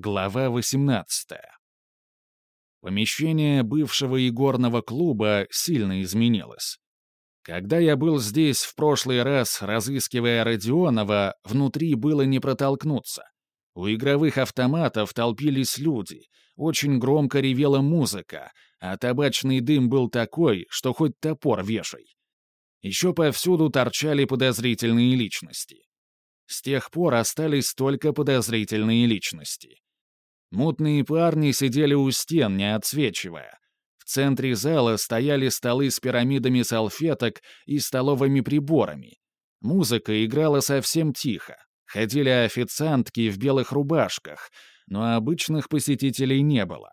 Глава 18. Помещение бывшего игорного клуба сильно изменилось. Когда я был здесь в прошлый раз, разыскивая Родионова, внутри было не протолкнуться. У игровых автоматов толпились люди, очень громко ревела музыка, а табачный дым был такой, что хоть топор вешай. Еще повсюду торчали подозрительные личности. С тех пор остались только подозрительные личности. Мутные парни сидели у стен, не отсвечивая. В центре зала стояли столы с пирамидами салфеток и столовыми приборами. Музыка играла совсем тихо. Ходили официантки в белых рубашках, но обычных посетителей не было.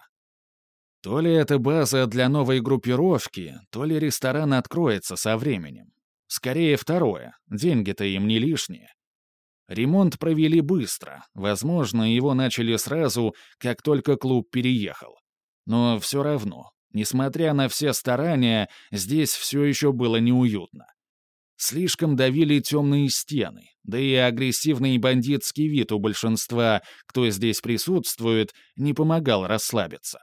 То ли это база для новой группировки, то ли ресторан откроется со временем. Скорее второе, деньги-то им не лишние. Ремонт провели быстро, возможно, его начали сразу, как только клуб переехал. Но все равно, несмотря на все старания, здесь все еще было неуютно. Слишком давили темные стены, да и агрессивный бандитский вид у большинства, кто здесь присутствует, не помогал расслабиться.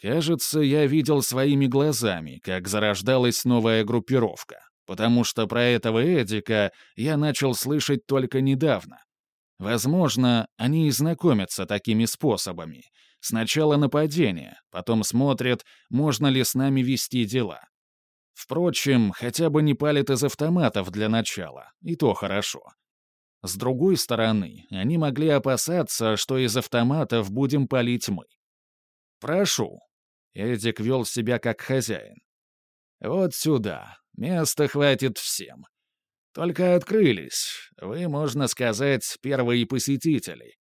Кажется, я видел своими глазами, как зарождалась новая группировка потому что про этого Эдика я начал слышать только недавно. Возможно, они и знакомятся такими способами. Сначала нападение, потом смотрят, можно ли с нами вести дела. Впрочем, хотя бы не палят из автоматов для начала, и то хорошо. С другой стороны, они могли опасаться, что из автоматов будем палить мы. «Прошу». Эдик вел себя как хозяин. «Вот сюда. Места хватит всем. Только открылись. Вы, можно сказать, первые посетители.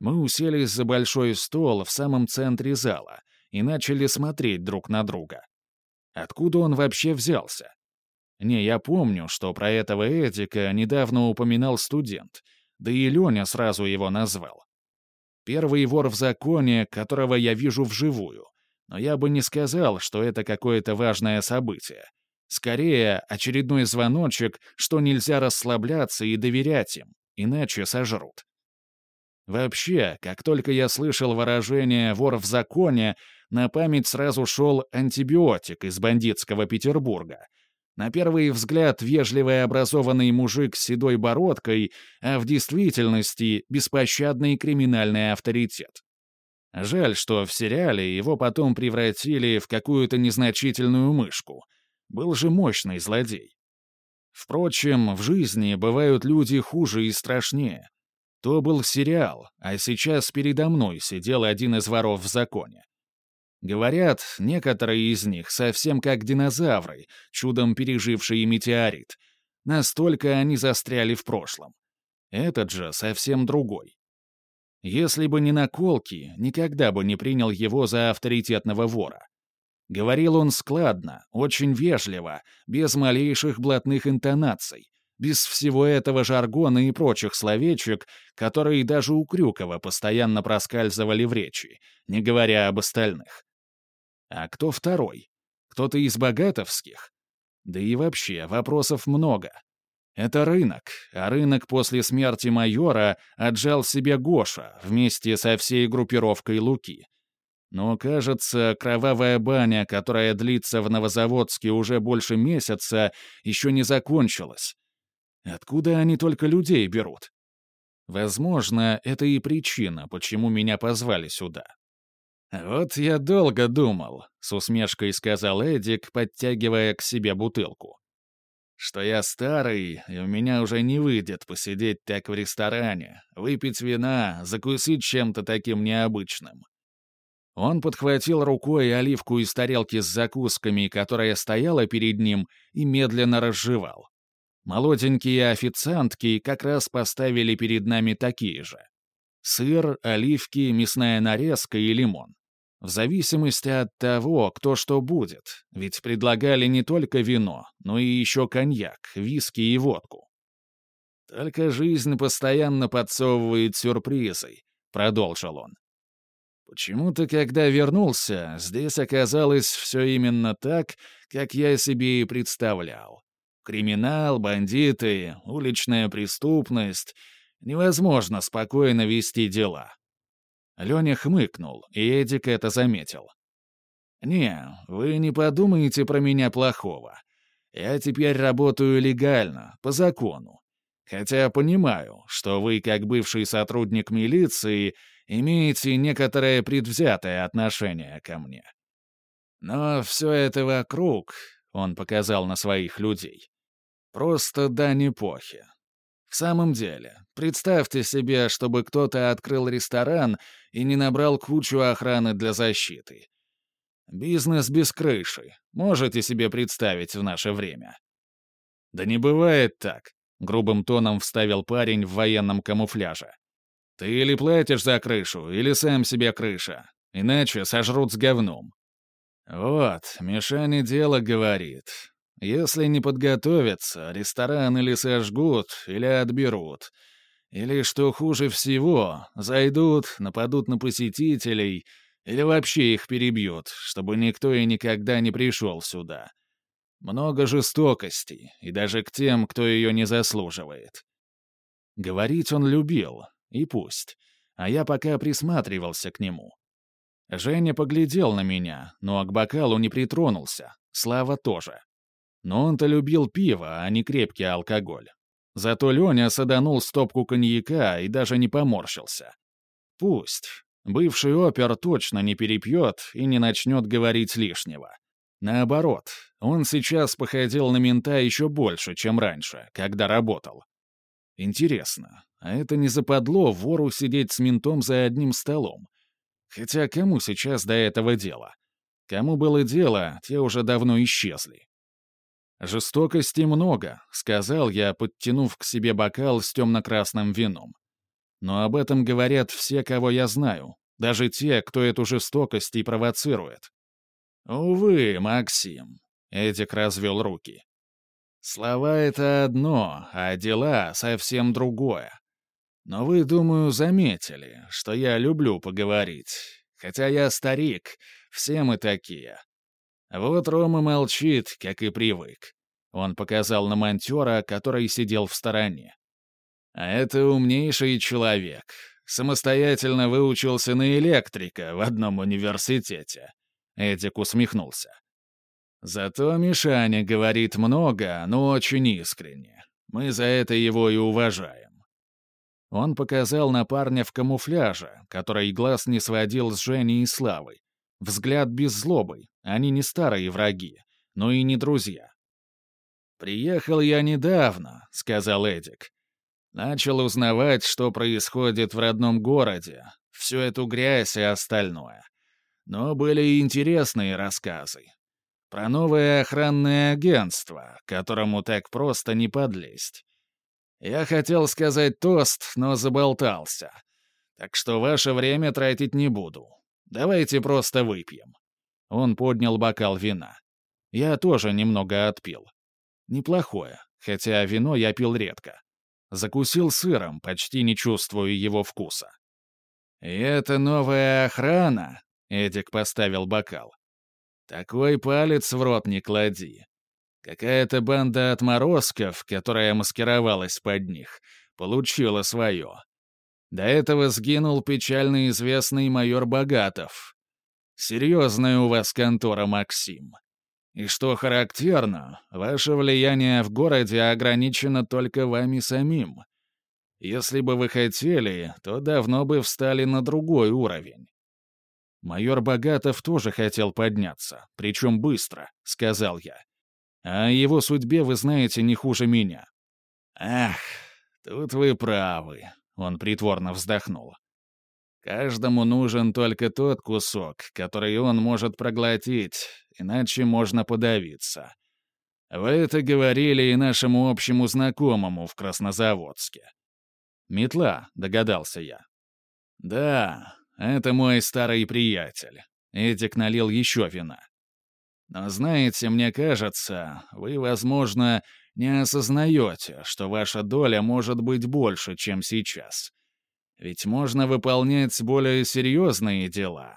Мы уселись за большой стол в самом центре зала и начали смотреть друг на друга. Откуда он вообще взялся? Не, я помню, что про этого Эдика недавно упоминал студент, да и Леня сразу его назвал. Первый вор в законе, которого я вижу вживую, но я бы не сказал, что это какое-то важное событие. Скорее, очередной звоночек, что нельзя расслабляться и доверять им, иначе сожрут. Вообще, как только я слышал выражение «вор в законе», на память сразу шел антибиотик из бандитского Петербурга. На первый взгляд вежливый образованный мужик с седой бородкой, а в действительности беспощадный криминальный авторитет. Жаль, что в сериале его потом превратили в какую-то незначительную мышку — был же мощный злодей. Впрочем, в жизни бывают люди хуже и страшнее. То был сериал, а сейчас передо мной сидел один из воров в законе. Говорят, некоторые из них совсем как динозавры, чудом пережившие метеорит. Настолько они застряли в прошлом. Этот же совсем другой. Если бы не наколки, никогда бы не принял его за авторитетного вора. Говорил он складно, очень вежливо, без малейших блатных интонаций, без всего этого жаргона и прочих словечек, которые даже у Крюкова постоянно проскальзывали в речи, не говоря об остальных. А кто второй? Кто-то из богатовских? Да и вообще, вопросов много. Это рынок, а рынок после смерти майора отжал себе Гоша вместе со всей группировкой Луки. Но, кажется, кровавая баня, которая длится в Новозаводске уже больше месяца, еще не закончилась. Откуда они только людей берут? Возможно, это и причина, почему меня позвали сюда. «Вот я долго думал», — с усмешкой сказал Эдик, подтягивая к себе бутылку. «Что я старый, и у меня уже не выйдет посидеть так в ресторане, выпить вина, закусить чем-то таким необычным. Он подхватил рукой оливку из тарелки с закусками, которая стояла перед ним, и медленно разжевал. Молоденькие официантки как раз поставили перед нами такие же. Сыр, оливки, мясная нарезка и лимон. В зависимости от того, кто что будет, ведь предлагали не только вино, но и еще коньяк, виски и водку. «Только жизнь постоянно подсовывает сюрпризы», — продолжил он. Почему-то, когда вернулся, здесь оказалось все именно так, как я себе и представлял. Криминал, бандиты, уличная преступность. Невозможно спокойно вести дела. Леня хмыкнул, и Эдик это заметил. «Не, вы не подумайте про меня плохого. Я теперь работаю легально, по закону. Хотя понимаю, что вы, как бывший сотрудник милиции, имеете некоторое предвзятое отношение ко мне. Но все это вокруг, — он показал на своих людей, — просто дань эпохи. В самом деле, представьте себе, чтобы кто-то открыл ресторан и не набрал кучу охраны для защиты. Бизнес без крыши. Можете себе представить в наше время? Да не бывает так, грубым тоном вставил парень в военном камуфляже. Ты или платишь за крышу, или сам себе крыша. Иначе сожрут с говном. Вот, Мишаня дело говорит. Если не подготовятся, ресторан или сожгут, или отберут. Или, что хуже всего, зайдут, нападут на посетителей, или вообще их перебьют, чтобы никто и никогда не пришел сюда. Много жестокости, и даже к тем, кто ее не заслуживает. Говорить он любил, и пусть. А я пока присматривался к нему. Женя поглядел на меня, но к бокалу не притронулся. Слава тоже. Но он-то любил пиво, а не крепкий алкоголь. Зато Леня саданул стопку коньяка и даже не поморщился. Пусть. Бывший опер точно не перепьет и не начнет говорить лишнего. Наоборот, он сейчас походил на мента еще больше, чем раньше, когда работал. Интересно, а это не западло вору сидеть с ментом за одним столом? Хотя кому сейчас до этого дело? Кому было дело, те уже давно исчезли. «Жестокости много», — сказал я, подтянув к себе бокал с темно-красным вином. «Но об этом говорят все, кого я знаю, даже те, кто эту жестокость и провоцирует. «Увы, Максим», — Эдик развел руки. «Слова — это одно, а дела — совсем другое. Но вы, думаю, заметили, что я люблю поговорить. Хотя я старик, все мы такие. Вот Рома молчит, как и привык. Он показал на монтера, который сидел в стороне. А это умнейший человек. Самостоятельно выучился на электрика в одном университете. Эдик усмехнулся. Зато Мишаня говорит много, но очень искренне. Мы за это его и уважаем. Он показал на парня в камуфляже, который глаз не сводил с Женей и Славой. Взгляд без злобы, они не старые враги, но и не друзья. «Приехал я недавно», — сказал Эдик. Начал узнавать, что происходит в родном городе, всю эту грязь и остальное. Но были и интересные рассказы. Про новое охранное агентство, которому так просто не подлезть. Я хотел сказать тост, но заболтался. Так что ваше время тратить не буду. Давайте просто выпьем. Он поднял бокал вина. Я тоже немного отпил. Неплохое, хотя вино я пил редко. Закусил сыром, почти не чувствуя его вкуса. «И это новая охрана?» Эдик поставил бокал. «Такой палец в рот не клади. Какая-то банда отморозков, которая маскировалась под них, получила свое. До этого сгинул печально известный майор Богатов. Серьезная у вас контора, Максим. И что характерно, ваше влияние в городе ограничено только вами самим. Если бы вы хотели, то давно бы встали на другой уровень. Майор Богатов тоже хотел подняться, причем быстро, сказал я. А о его судьбе вы знаете не хуже меня. Ах, тут вы правы, он притворно вздохнул. Каждому нужен только тот кусок, который он может проглотить, иначе можно подавиться. Вы это говорили и нашему общему знакомому в Краснозаводске. «Метла», — догадался я. «Да, это мой старый приятель. Эдик налил еще вина. Но знаете, мне кажется, вы, возможно, не осознаете, что ваша доля может быть больше, чем сейчас. Ведь можно выполнять более серьезные дела.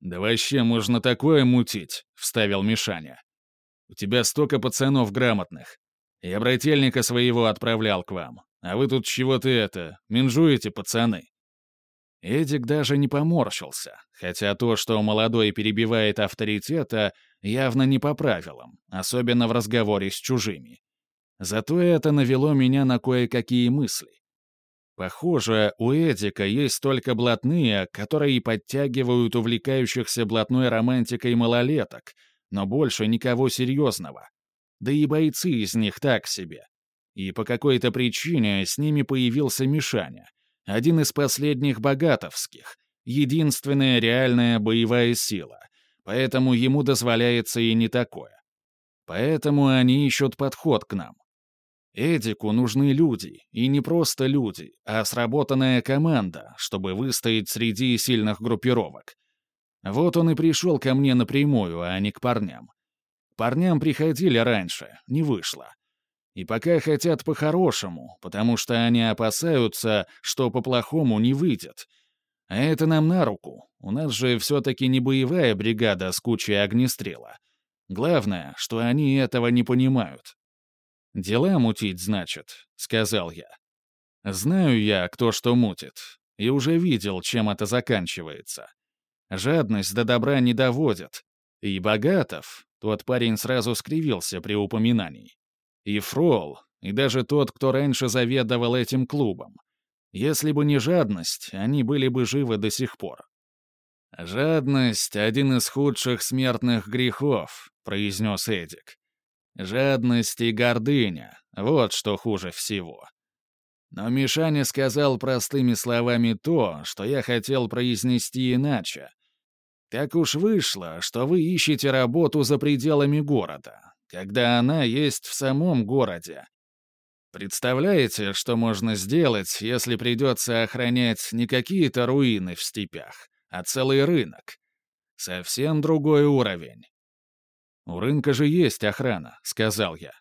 «Да вообще можно такое мутить», — вставил Мишаня. «У тебя столько пацанов грамотных. Я брательника своего отправлял к вам. А вы тут чего-то это, минжуете, пацаны?» Эдик даже не поморщился, хотя то, что молодой перебивает авторитета, явно не по правилам, особенно в разговоре с чужими. Зато это навело меня на кое-какие мысли. Похоже, у Эдика есть только блатные, которые подтягивают увлекающихся блатной романтикой малолеток, но больше никого серьезного. Да и бойцы из них так себе. И по какой-то причине с ними появился Мишаня, один из последних богатовских, единственная реальная боевая сила, поэтому ему дозволяется и не такое. Поэтому они ищут подход к нам. Эдику нужны люди, и не просто люди, а сработанная команда, чтобы выстоять среди сильных группировок. Вот он и пришел ко мне напрямую, а не к парням. К парням приходили раньше, не вышло. И пока хотят по-хорошему, потому что они опасаются, что по-плохому не выйдет. А это нам на руку. У нас же все-таки не боевая бригада с кучей огнестрела. Главное, что они этого не понимают. «Дела мутить, значит», — сказал я. «Знаю я, кто что мутит, и уже видел, чем это заканчивается. Жадность до добра не доводит. И Богатов, тот парень сразу скривился при упоминании. И Фрол, и даже тот, кто раньше заведовал этим клубом. Если бы не жадность, они были бы живы до сих пор. «Жадность — один из худших смертных грехов», — произнес Эдик. Жадность и гордыня — вот что хуже всего. Но Мишаня сказал простыми словами то, что я хотел произнести иначе. Так уж вышло, что вы ищете работу за пределами города, когда она есть в самом городе. Представляете, что можно сделать, если придется охранять не какие-то руины в степях, а целый рынок? Совсем другой уровень. «У рынка же есть охрана», — сказал я.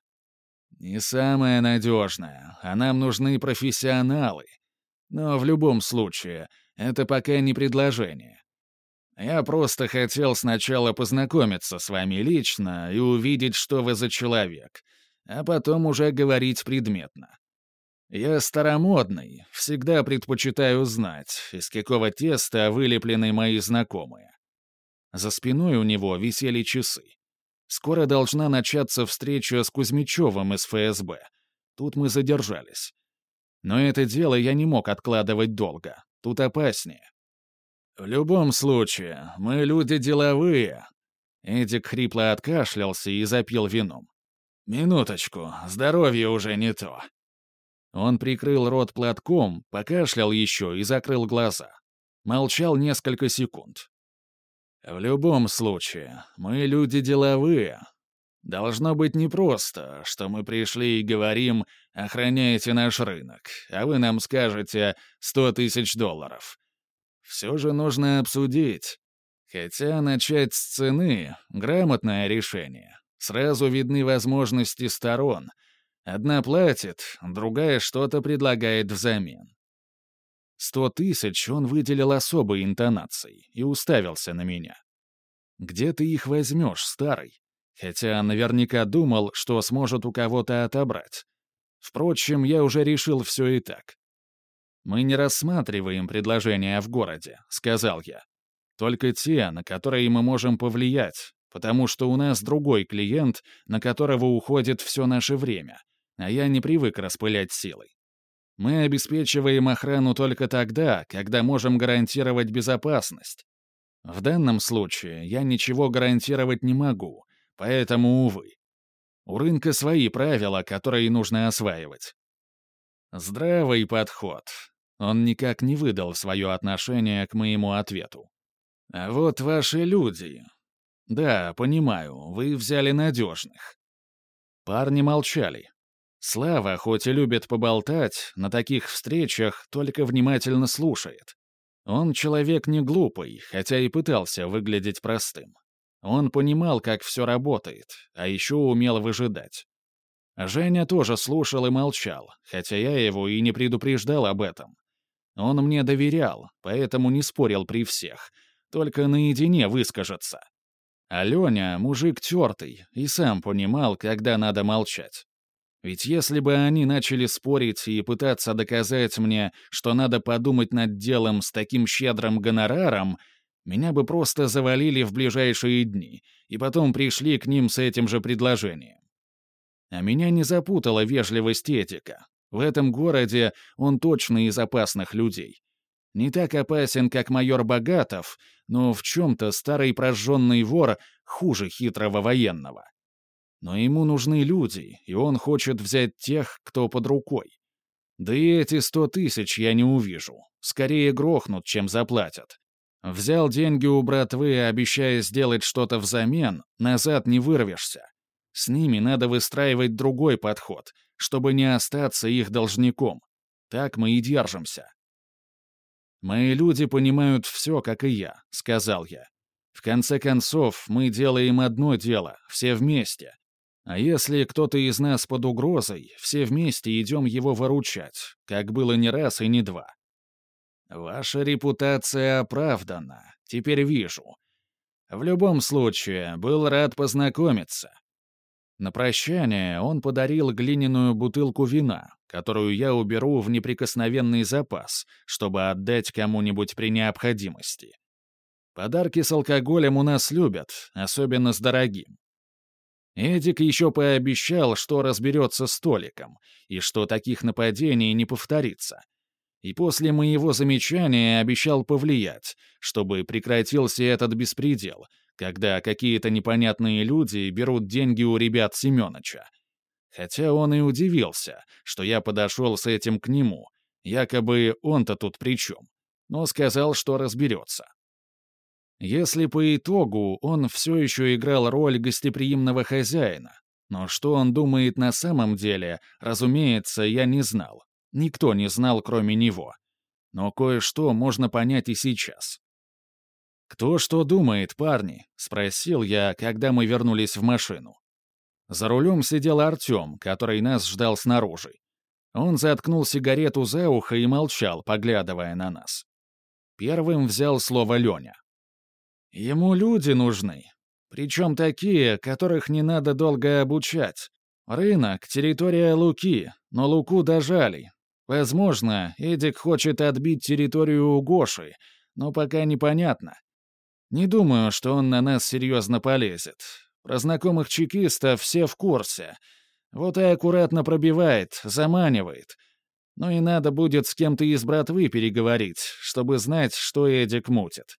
«Не самая надежная, а нам нужны профессионалы. Но в любом случае, это пока не предложение. Я просто хотел сначала познакомиться с вами лично и увидеть, что вы за человек, а потом уже говорить предметно. Я старомодный, всегда предпочитаю знать, из какого теста вылеплены мои знакомые. За спиной у него висели часы. Скоро должна начаться встреча с Кузьмичевым из ФСБ. Тут мы задержались. Но это дело я не мог откладывать долго. Тут опаснее. В любом случае, мы люди деловые. Эдик хрипло откашлялся и запил вином. Минуточку, здоровье уже не то. Он прикрыл рот платком, покашлял еще и закрыл глаза. Молчал несколько секунд. В любом случае, мы люди деловые. Должно быть непросто, что мы пришли и говорим «охраняйте наш рынок», а вы нам скажете «сто тысяч долларов». Все же нужно обсудить. Хотя начать с цены — грамотное решение. Сразу видны возможности сторон. Одна платит, другая что-то предлагает взамен. Сто тысяч он выделил особой интонацией и уставился на меня. «Где ты их возьмешь, старый?» Хотя наверняка думал, что сможет у кого-то отобрать. Впрочем, я уже решил все и так. «Мы не рассматриваем предложения в городе», — сказал я. «Только те, на которые мы можем повлиять, потому что у нас другой клиент, на которого уходит все наше время, а я не привык распылять силой. Мы обеспечиваем охрану только тогда, когда можем гарантировать безопасность. В данном случае я ничего гарантировать не могу, поэтому, увы. У рынка свои правила, которые нужно осваивать. Здравый подход. Он никак не выдал свое отношение к моему ответу. А вот ваши люди. Да, понимаю, вы взяли надежных. Парни молчали. Слава, хоть и любит поболтать, на таких встречах только внимательно слушает. Он человек не глупый, хотя и пытался выглядеть простым. Он понимал, как все работает, а еще умел выжидать. Женя тоже слушал и молчал, хотя я его и не предупреждал об этом. Он мне доверял, поэтому не спорил при всех, только наедине выскажется. А Леня — мужик тертый и сам понимал, когда надо молчать. Ведь если бы они начали спорить и пытаться доказать мне, что надо подумать над делом с таким щедрым гонораром, меня бы просто завалили в ближайшие дни, и потом пришли к ним с этим же предложением. А меня не запутала вежливость этика. В этом городе он точно из опасных людей. Не так опасен, как майор Богатов, но в чем-то старый прожженный вор хуже хитрого военного. Но ему нужны люди, и он хочет взять тех, кто под рукой. Да и эти сто тысяч я не увижу. Скорее грохнут, чем заплатят. Взял деньги у братвы, обещая сделать что-то взамен, назад не вырвешься. С ними надо выстраивать другой подход, чтобы не остаться их должником. Так мы и держимся. «Мои люди понимают все, как и я», — сказал я. «В конце концов, мы делаем одно дело, все вместе. А если кто-то из нас под угрозой, все вместе идем его выручать, как было не раз и не два». «Ваша репутация оправдана, теперь вижу. В любом случае, был рад познакомиться. На прощание он подарил глиняную бутылку вина, которую я уберу в неприкосновенный запас, чтобы отдать кому-нибудь при необходимости. Подарки с алкоголем у нас любят, особенно с дорогим. Эдик еще пообещал, что разберется с Толиком, и что таких нападений не повторится. И после моего замечания обещал повлиять, чтобы прекратился этот беспредел, когда какие-то непонятные люди берут деньги у ребят Семёныча. Хотя он и удивился, что я подошел с этим к нему, якобы он-то тут при чем, но сказал, что разберется. Если по итогу он все еще играл роль гостеприимного хозяина, но что он думает на самом деле, разумеется, я не знал. Никто не знал, кроме него. Но кое-что можно понять и сейчас. «Кто что думает, парни?» — спросил я, когда мы вернулись в машину. За рулем сидел Артем, который нас ждал снаружи. Он заткнул сигарету за ухо и молчал, поглядывая на нас. Первым взял слово Леня. «Ему люди нужны. Причем такие, которых не надо долго обучать. Рынок — территория Луки, но Луку дожали. Возможно, Эдик хочет отбить территорию у Гоши, но пока непонятно. Не думаю, что он на нас серьезно полезет. Про знакомых чекистов все в курсе. Вот и аккуратно пробивает, заманивает. Ну и надо будет с кем-то из братвы переговорить, чтобы знать, что Эдик мутит.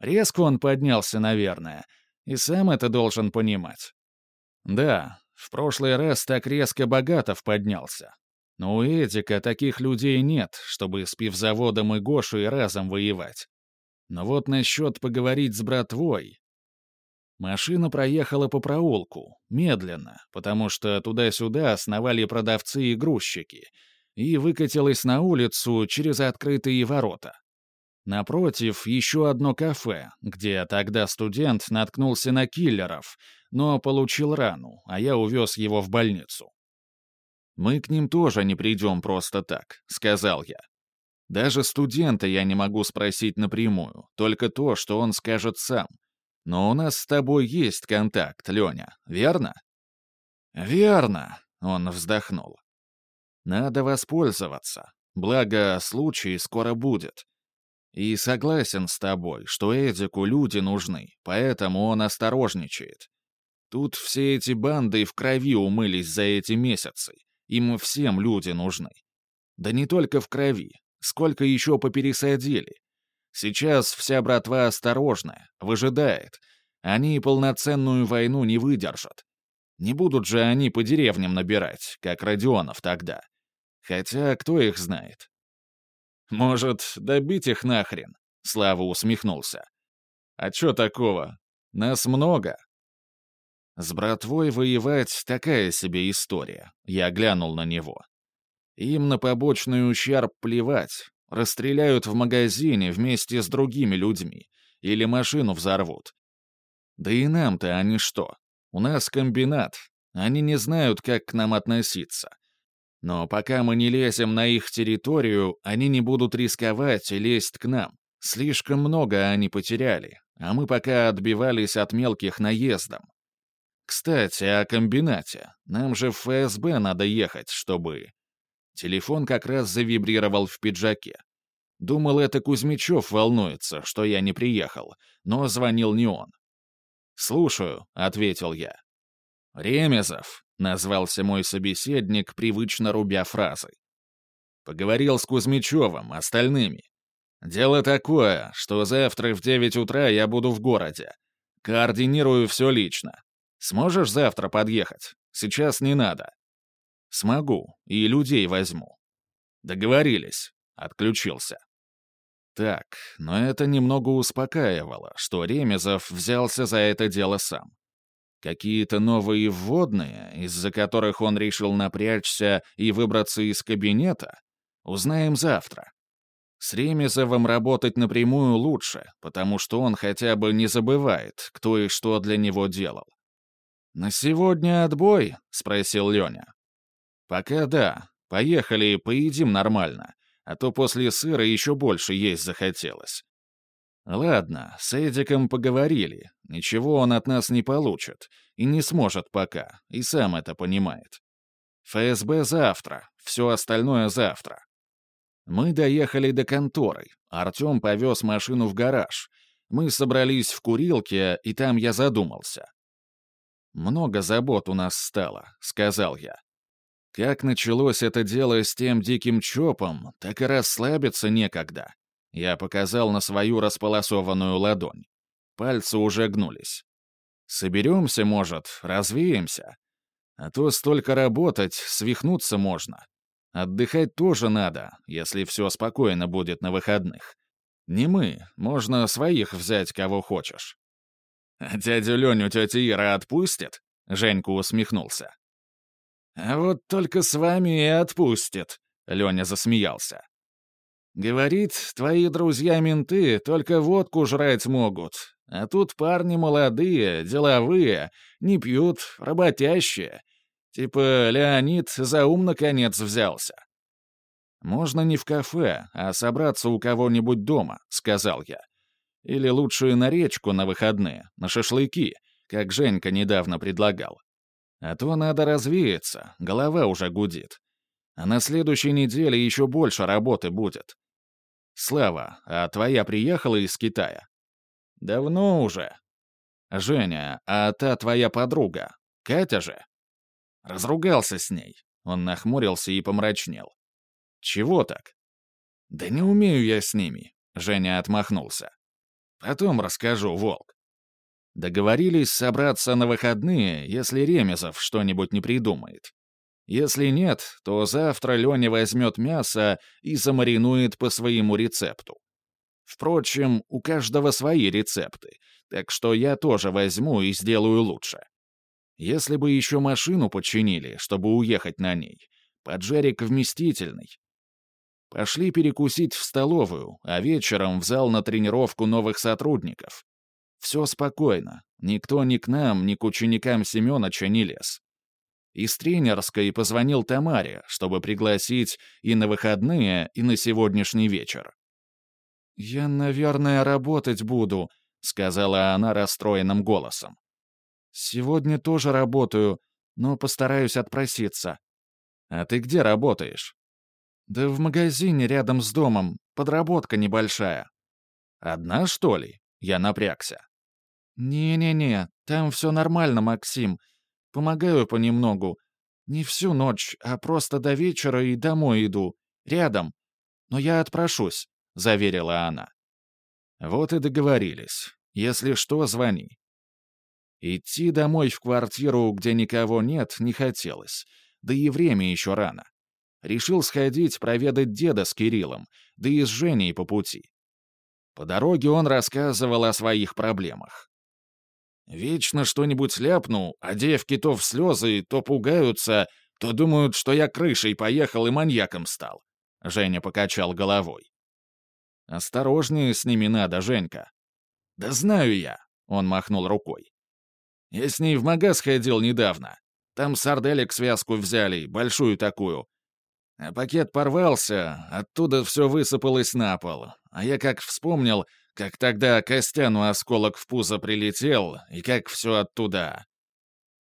Резко он поднялся, наверное, и сам это должен понимать. Да, в прошлый раз так резко Богатов поднялся. Но у Эдика таких людей нет, чтобы с пивзаводом и Гошей разом воевать. Но вот насчет поговорить с братвой... Машина проехала по проулку, медленно, потому что туда-сюда основали продавцы и грузчики, и выкатилась на улицу через открытые ворота. Напротив, еще одно кафе, где тогда студент наткнулся на киллеров, но получил рану, а я увез его в больницу. «Мы к ним тоже не придем просто так», — сказал я. Даже студента я не могу спросить напрямую, только то, что он скажет сам. Но у нас с тобой есть контакт, Леня, верно? Верно, он вздохнул. Надо воспользоваться, благо случай скоро будет. И согласен с тобой, что Эдику люди нужны, поэтому он осторожничает. Тут все эти банды в крови умылись за эти месяцы. Им всем люди нужны. Да не только в крови, Сколько еще попересадили? Сейчас вся братва осторожная, выжидает. Они полноценную войну не выдержат. Не будут же они по деревням набирать, как Родионов тогда. Хотя кто их знает? Может, добить их нахрен? Слава усмехнулся. А чё такого? Нас много. С братвой воевать такая себе история. Я глянул на него. Им на побочный ущерб плевать. Расстреляют в магазине вместе с другими людьми. Или машину взорвут. Да и нам-то они что? У нас комбинат. Они не знают, как к нам относиться. Но пока мы не лезем на их территорию, они не будут рисковать и лезть к нам. Слишком много они потеряли, а мы пока отбивались от мелких наездом. Кстати, о комбинате. Нам же в ФСБ надо ехать, чтобы... Телефон как раз завибрировал в пиджаке. Думал, это Кузьмичев волнуется, что я не приехал, но звонил не он. «Слушаю», — ответил я. «Ремезов», — назвался мой собеседник, привычно рубя фразы. Поговорил с Кузьмичевым, остальными. Дело такое, что завтра в девять утра я буду в городе. Координирую все лично. Сможешь завтра подъехать? Сейчас не надо. Смогу, и людей возьму. Договорились. Отключился. Так, но это немного успокаивало, что Ремезов взялся за это дело сам. Какие-то новые вводные, из-за которых он решил напрячься и выбраться из кабинета, узнаем завтра. С Ремезовым работать напрямую лучше, потому что он хотя бы не забывает, кто и что для него делал. «На сегодня отбой?» — спросил Леня. «Пока да. Поехали, поедим нормально, а то после сыра еще больше есть захотелось». «Ладно, с Эдиком поговорили. Ничего он от нас не получит. И не сможет пока, и сам это понимает. ФСБ завтра, все остальное завтра». Мы доехали до конторы. Артем повез машину в гараж. Мы собрались в курилке, и там я задумался. «Много забот у нас стало», — сказал я. Как началось это дело с тем диким чопом, так и расслабиться некогда. Я показал на свою располосованную ладонь. Пальцы уже гнулись. Соберемся, может, развеемся. А то столько работать, свихнуться можно. Отдыхать тоже надо, если все спокойно будет на выходных. Не мы, можно своих взять, кого хочешь. «Дядю Леню тетя Ира отпустит?» — Женька усмехнулся. «А вот только с вами и отпустит», — Леня засмеялся. «Говорит, твои друзья-менты только водку жрать могут, а тут парни молодые, деловые, не пьют, работящие. Типа Леонид за ум наконец взялся». «Можно не в кафе, а собраться у кого-нибудь дома», — сказал я. Или лучше на речку на выходные, на шашлыки, как Женька недавно предлагал. А то надо развеяться, голова уже гудит. А на следующей неделе еще больше работы будет. Слава, а твоя приехала из Китая? Давно уже. Женя, а та твоя подруга, Катя же? Разругался с ней. Он нахмурился и помрачнел. Чего так? Да не умею я с ними. Женя отмахнулся. Потом расскажу, Волк. Договорились собраться на выходные, если Ремезов что-нибудь не придумает. Если нет, то завтра Леня возьмет мясо и замаринует по своему рецепту. Впрочем, у каждого свои рецепты, так что я тоже возьму и сделаю лучше. Если бы еще машину починили, чтобы уехать на ней, поджарик вместительный, Пошли перекусить в столовую, а вечером в зал на тренировку новых сотрудников. Все спокойно. Никто ни к нам, ни к ученикам Семеновича не лез. Из тренерской позвонил Тамаре, чтобы пригласить и на выходные, и на сегодняшний вечер. «Я, наверное, работать буду», — сказала она расстроенным голосом. «Сегодня тоже работаю, но постараюсь отпроситься». «А ты где работаешь?» «Да в магазине рядом с домом. Подработка небольшая». «Одна, что ли?» Я напрягся. «Не-не-не, там все нормально, Максим. Помогаю понемногу. Не всю ночь, а просто до вечера и домой иду. Рядом. Но я отпрошусь», — заверила она. «Вот и договорились. Если что, звони». Идти домой в квартиру, где никого нет, не хотелось. Да и время еще рано. Решил сходить проведать деда с Кириллом, да и с Женей по пути. По дороге он рассказывал о своих проблемах. «Вечно что-нибудь ляпну, а девки то в слезы, то пугаются, то думают, что я крышей поехал и маньяком стал». Женя покачал головой. «Осторожнее с ними надо, Женька». «Да знаю я», — он махнул рукой. «Я с ней в магаз ходил недавно. Там сарделек связку взяли, большую такую, а пакет порвался, оттуда все высыпалось на пол. А я как вспомнил, как тогда Костяну осколок в пузо прилетел, и как все оттуда.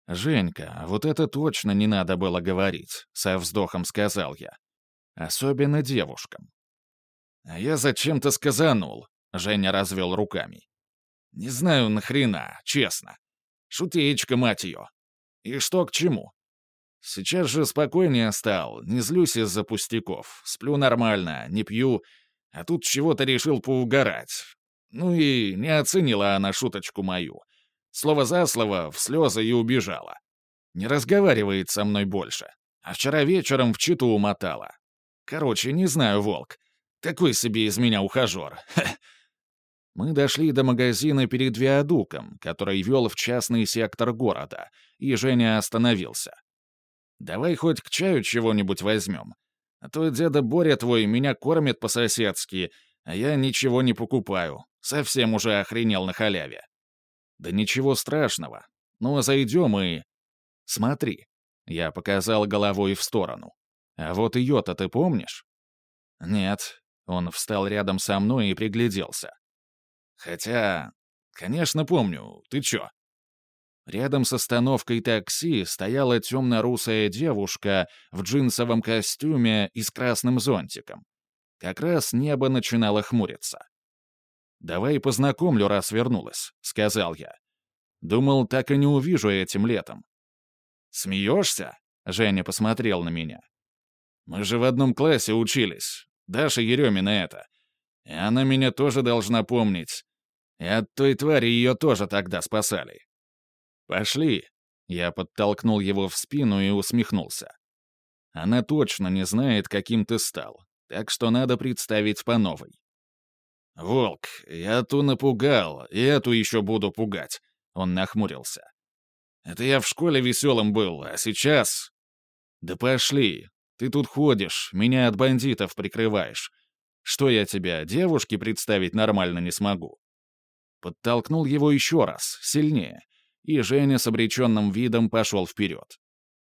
«Женька, вот это точно не надо было говорить», — со вздохом сказал я. «Особенно девушкам». «А я зачем-то сказанул», — Женя развел руками. «Не знаю нахрена, честно. Шутеечка, мать ее. И что к чему? Сейчас же спокойнее стал, не злюсь из-за пустяков, сплю нормально, не пью, а тут чего-то решил поугарать. Ну и не оценила она шуточку мою. Слово за слово, в слезы и убежала. Не разговаривает со мной больше. А вчера вечером в читу умотала. Короче, не знаю, волк. Такой себе из меня ухажер. Мы дошли до магазина перед Виадуком, который вел в частный сектор города, и Женя остановился. «Давай хоть к чаю чего-нибудь возьмем. А то деда Боря твой меня кормит по-соседски, а я ничего не покупаю. Совсем уже охренел на халяве». «Да ничего страшного. Ну, а зайдем и...» «Смотри». Я показал головой в сторону. «А вот ее-то ты помнишь?» «Нет». Он встал рядом со мной и пригляделся. «Хотя... Конечно, помню. Ты чё?» Рядом с остановкой такси стояла темно-русая девушка в джинсовом костюме и с красным зонтиком. Как раз небо начинало хмуриться. «Давай познакомлю, раз вернулась», — сказал я. «Думал, так и не увижу этим летом». «Смеешься?» — Женя посмотрел на меня. «Мы же в одном классе учились. Даша Еремина это. И она меня тоже должна помнить. И от той твари ее тоже тогда спасали. «Пошли!» Я подтолкнул его в спину и усмехнулся. Она точно не знает, каким ты стал, так что надо представить по новой. «Волк, я ту напугал, и эту еще буду пугать», — он нахмурился. «Это я в школе веселым был, а сейчас...» «Да пошли, ты тут ходишь, меня от бандитов прикрываешь. Что я тебя, девушке представить нормально не смогу?» Подтолкнул его еще раз, сильнее, и Женя с обреченным видом пошел вперед.